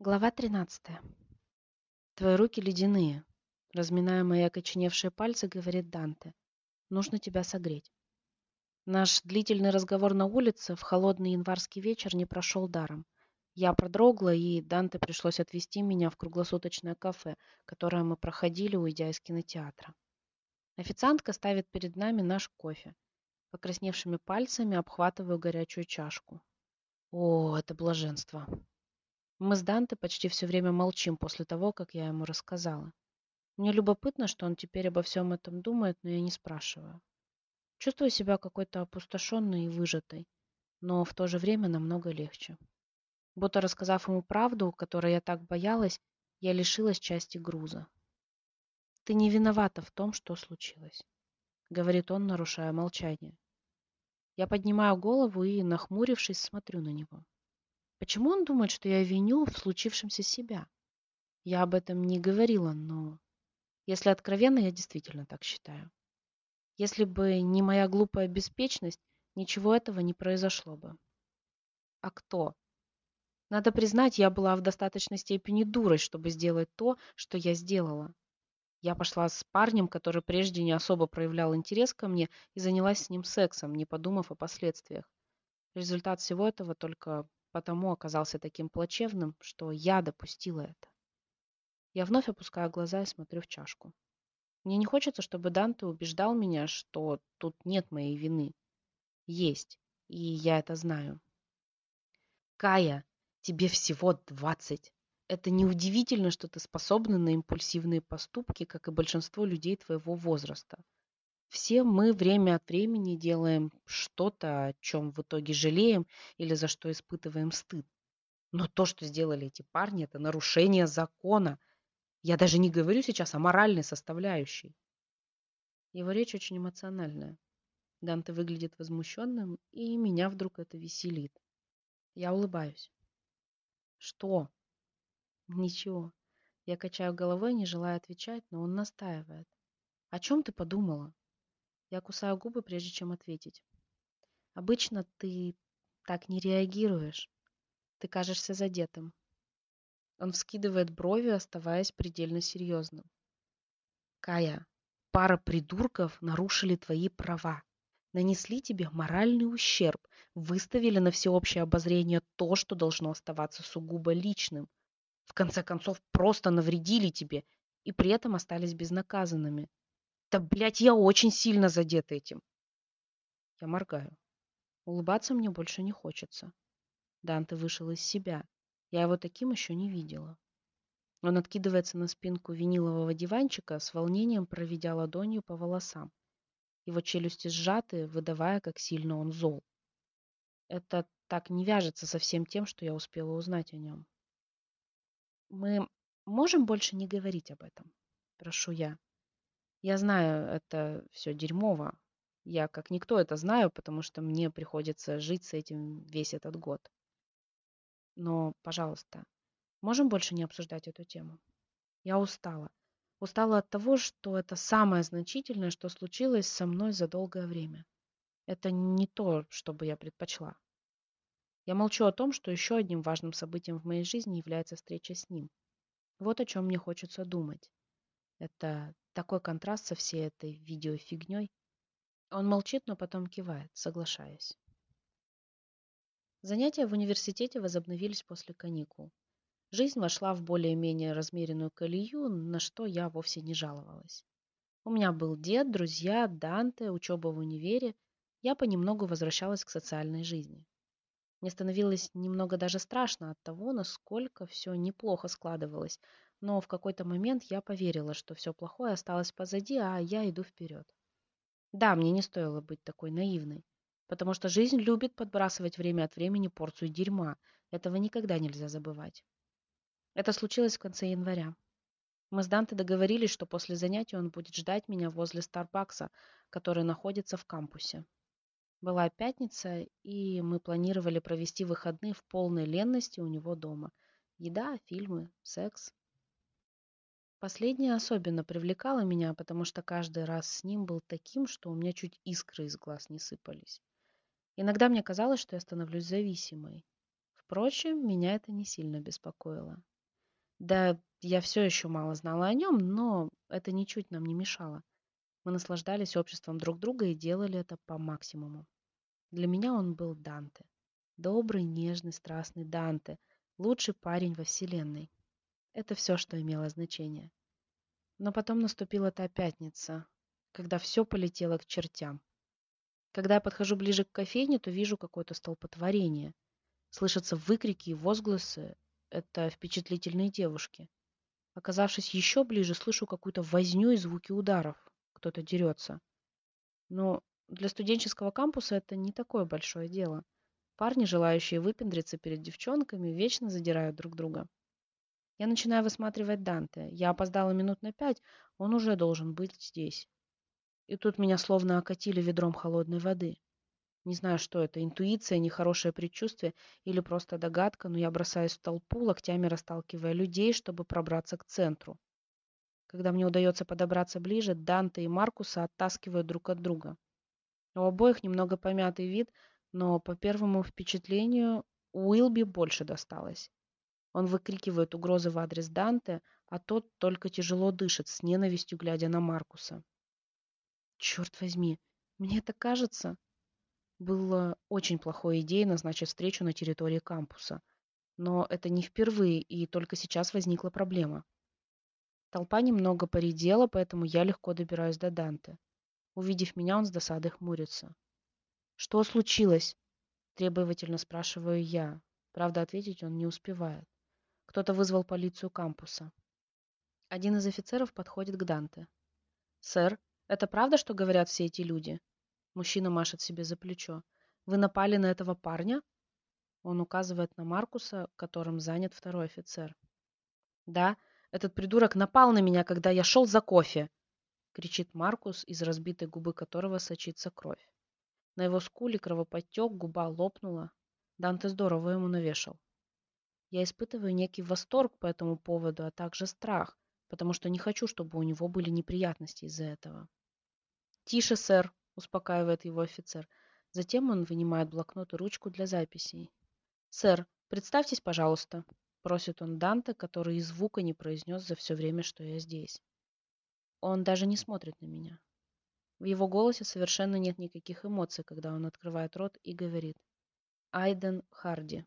Глава 13. Твои руки ледяные. Разминая мои окоченевшие пальцы, говорит Данте. Нужно тебя согреть. Наш длительный разговор на улице в холодный январский вечер не прошел даром. Я продрогла, и Данте пришлось отвезти меня в круглосуточное кафе, которое мы проходили, уйдя из кинотеатра. Официантка ставит перед нами наш кофе. Покрасневшими пальцами обхватываю горячую чашку. О, это блаженство. Мы с Данте почти все время молчим после того, как я ему рассказала. Мне любопытно, что он теперь обо всем этом думает, но я не спрашиваю. Чувствую себя какой-то опустошенной и выжатой, но в то же время намного легче. Будто рассказав ему правду, которой я так боялась, я лишилась части груза. «Ты не виновата в том, что случилось», — говорит он, нарушая молчание. Я поднимаю голову и, нахмурившись, смотрю на него. Почему он думает, что я виню в случившемся себя? Я об этом не говорила, но если откровенно, я действительно так считаю. Если бы не моя глупая беспечность, ничего этого не произошло бы. А кто? Надо признать, я была в достаточной степени дурой, чтобы сделать то, что я сделала. Я пошла с парнем, который прежде не особо проявлял интерес ко мне, и занялась с ним сексом, не подумав о последствиях. Результат всего этого только потому оказался таким плачевным, что я допустила это. Я вновь опускаю глаза и смотрю в чашку. Мне не хочется, чтобы Данте убеждал меня, что тут нет моей вины. Есть, и я это знаю. Кая, тебе всего двадцать. Это неудивительно, что ты способна на импульсивные поступки, как и большинство людей твоего возраста. Все мы время от времени делаем что-то, о чем в итоге жалеем или за что испытываем стыд. Но то, что сделали эти парни, это нарушение закона. Я даже не говорю сейчас о моральной составляющей. Его речь очень эмоциональная. Данте выглядит возмущенным, и меня вдруг это веселит. Я улыбаюсь. Что? Ничего. Я качаю головой, не желая отвечать, но он настаивает. О чем ты подумала? Я кусаю губы, прежде чем ответить. Обычно ты так не реагируешь. Ты кажешься задетым. Он вскидывает брови, оставаясь предельно серьезным. Кая, пара придурков нарушили твои права. Нанесли тебе моральный ущерб, выставили на всеобщее обозрение то, что должно оставаться сугубо личным. В конце концов, просто навредили тебе и при этом остались безнаказанными. Да, блядь, я очень сильно задет этим. Я моргаю. Улыбаться мне больше не хочется. Данте вышел из себя. Я его таким еще не видела. Он откидывается на спинку винилового диванчика, с волнением проведя ладонью по волосам. Его челюсти сжаты, выдавая, как сильно он зол. Это так не вяжется со всем тем, что я успела узнать о нем. Мы можем больше не говорить об этом? Прошу я. Я знаю, это все дерьмово. Я как никто это знаю, потому что мне приходится жить с этим весь этот год. Но, пожалуйста, можем больше не обсуждать эту тему? Я устала. Устала от того, что это самое значительное, что случилось со мной за долгое время. Это не то, что бы я предпочла. Я молчу о том, что еще одним важным событием в моей жизни является встреча с ним. Вот о чем мне хочется думать. Это такой контраст со всей этой видеофигней. Он молчит, но потом кивает, соглашаясь. Занятия в университете возобновились после каникул. Жизнь вошла в более-менее размеренную колею, на что я вовсе не жаловалась. У меня был дед, друзья, Данте, учеба в универе. Я понемногу возвращалась к социальной жизни. Мне становилось немного даже страшно от того, насколько все неплохо складывалось, но в какой-то момент я поверила, что все плохое осталось позади, а я иду вперед. Да, мне не стоило быть такой наивной, потому что жизнь любит подбрасывать время от времени порцию дерьма. Этого никогда нельзя забывать. Это случилось в конце января. Мы с Данте договорились, что после занятий он будет ждать меня возле Старбакса, который находится в кампусе. Была пятница, и мы планировали провести выходные в полной ленности у него дома. Еда, фильмы, секс. Последнее особенно привлекало меня, потому что каждый раз с ним был таким, что у меня чуть искры из глаз не сыпались. Иногда мне казалось, что я становлюсь зависимой. Впрочем, меня это не сильно беспокоило. Да, я все еще мало знала о нем, но это ничуть нам не мешало. Мы наслаждались обществом друг друга и делали это по максимуму. Для меня он был Данте. Добрый, нежный, страстный Данте. Лучший парень во вселенной. Это все, что имело значение. Но потом наступила та пятница, когда все полетело к чертям. Когда я подхожу ближе к кофейне, то вижу какое-то столпотворение. Слышатся выкрики и возгласы. Это впечатлительные девушки. Оказавшись еще ближе, слышу какую-то возню и звуки ударов. Кто-то дерется. Но для студенческого кампуса это не такое большое дело. Парни, желающие выпендриться перед девчонками, вечно задирают друг друга. Я начинаю высматривать Данте. Я опоздала минут на пять, он уже должен быть здесь. И тут меня словно окатили ведром холодной воды. Не знаю, что это, интуиция, нехорошее предчувствие или просто догадка, но я бросаюсь в толпу, локтями расталкивая людей, чтобы пробраться к центру. Когда мне удается подобраться ближе, Данте и Маркуса оттаскивают друг от друга. У обоих немного помятый вид, но по первому впечатлению Уилби больше досталось. Он выкрикивает угрозы в адрес Данте, а тот только тяжело дышит, с ненавистью глядя на Маркуса. Черт возьми, мне это кажется. Было очень плохой идеей назначить встречу на территории кампуса. Но это не впервые, и только сейчас возникла проблема. Толпа немного поредела, поэтому я легко добираюсь до Данте. Увидев меня, он с досадой хмурится. «Что случилось?» – требовательно спрашиваю я. Правда, ответить он не успевает. Кто-то вызвал полицию кампуса. Один из офицеров подходит к Данте. «Сэр, это правда, что говорят все эти люди?» Мужчина машет себе за плечо. «Вы напали на этого парня?» Он указывает на Маркуса, которым занят второй офицер. «Да, этот придурок напал на меня, когда я шел за кофе!» кричит Маркус, из разбитой губы которого сочится кровь. На его скуле кровоподтек, губа лопнула. Данте здорово ему навешал. Я испытываю некий восторг по этому поводу, а также страх, потому что не хочу, чтобы у него были неприятности из-за этого. «Тише, сэр», — успокаивает его офицер. Затем он вынимает блокнот и ручку для записей. «Сэр, представьтесь, пожалуйста», — просит он Данте, который и звука не произнес за все время, что я здесь. Он даже не смотрит на меня. В его голосе совершенно нет никаких эмоций, когда он открывает рот и говорит «Айден Харди».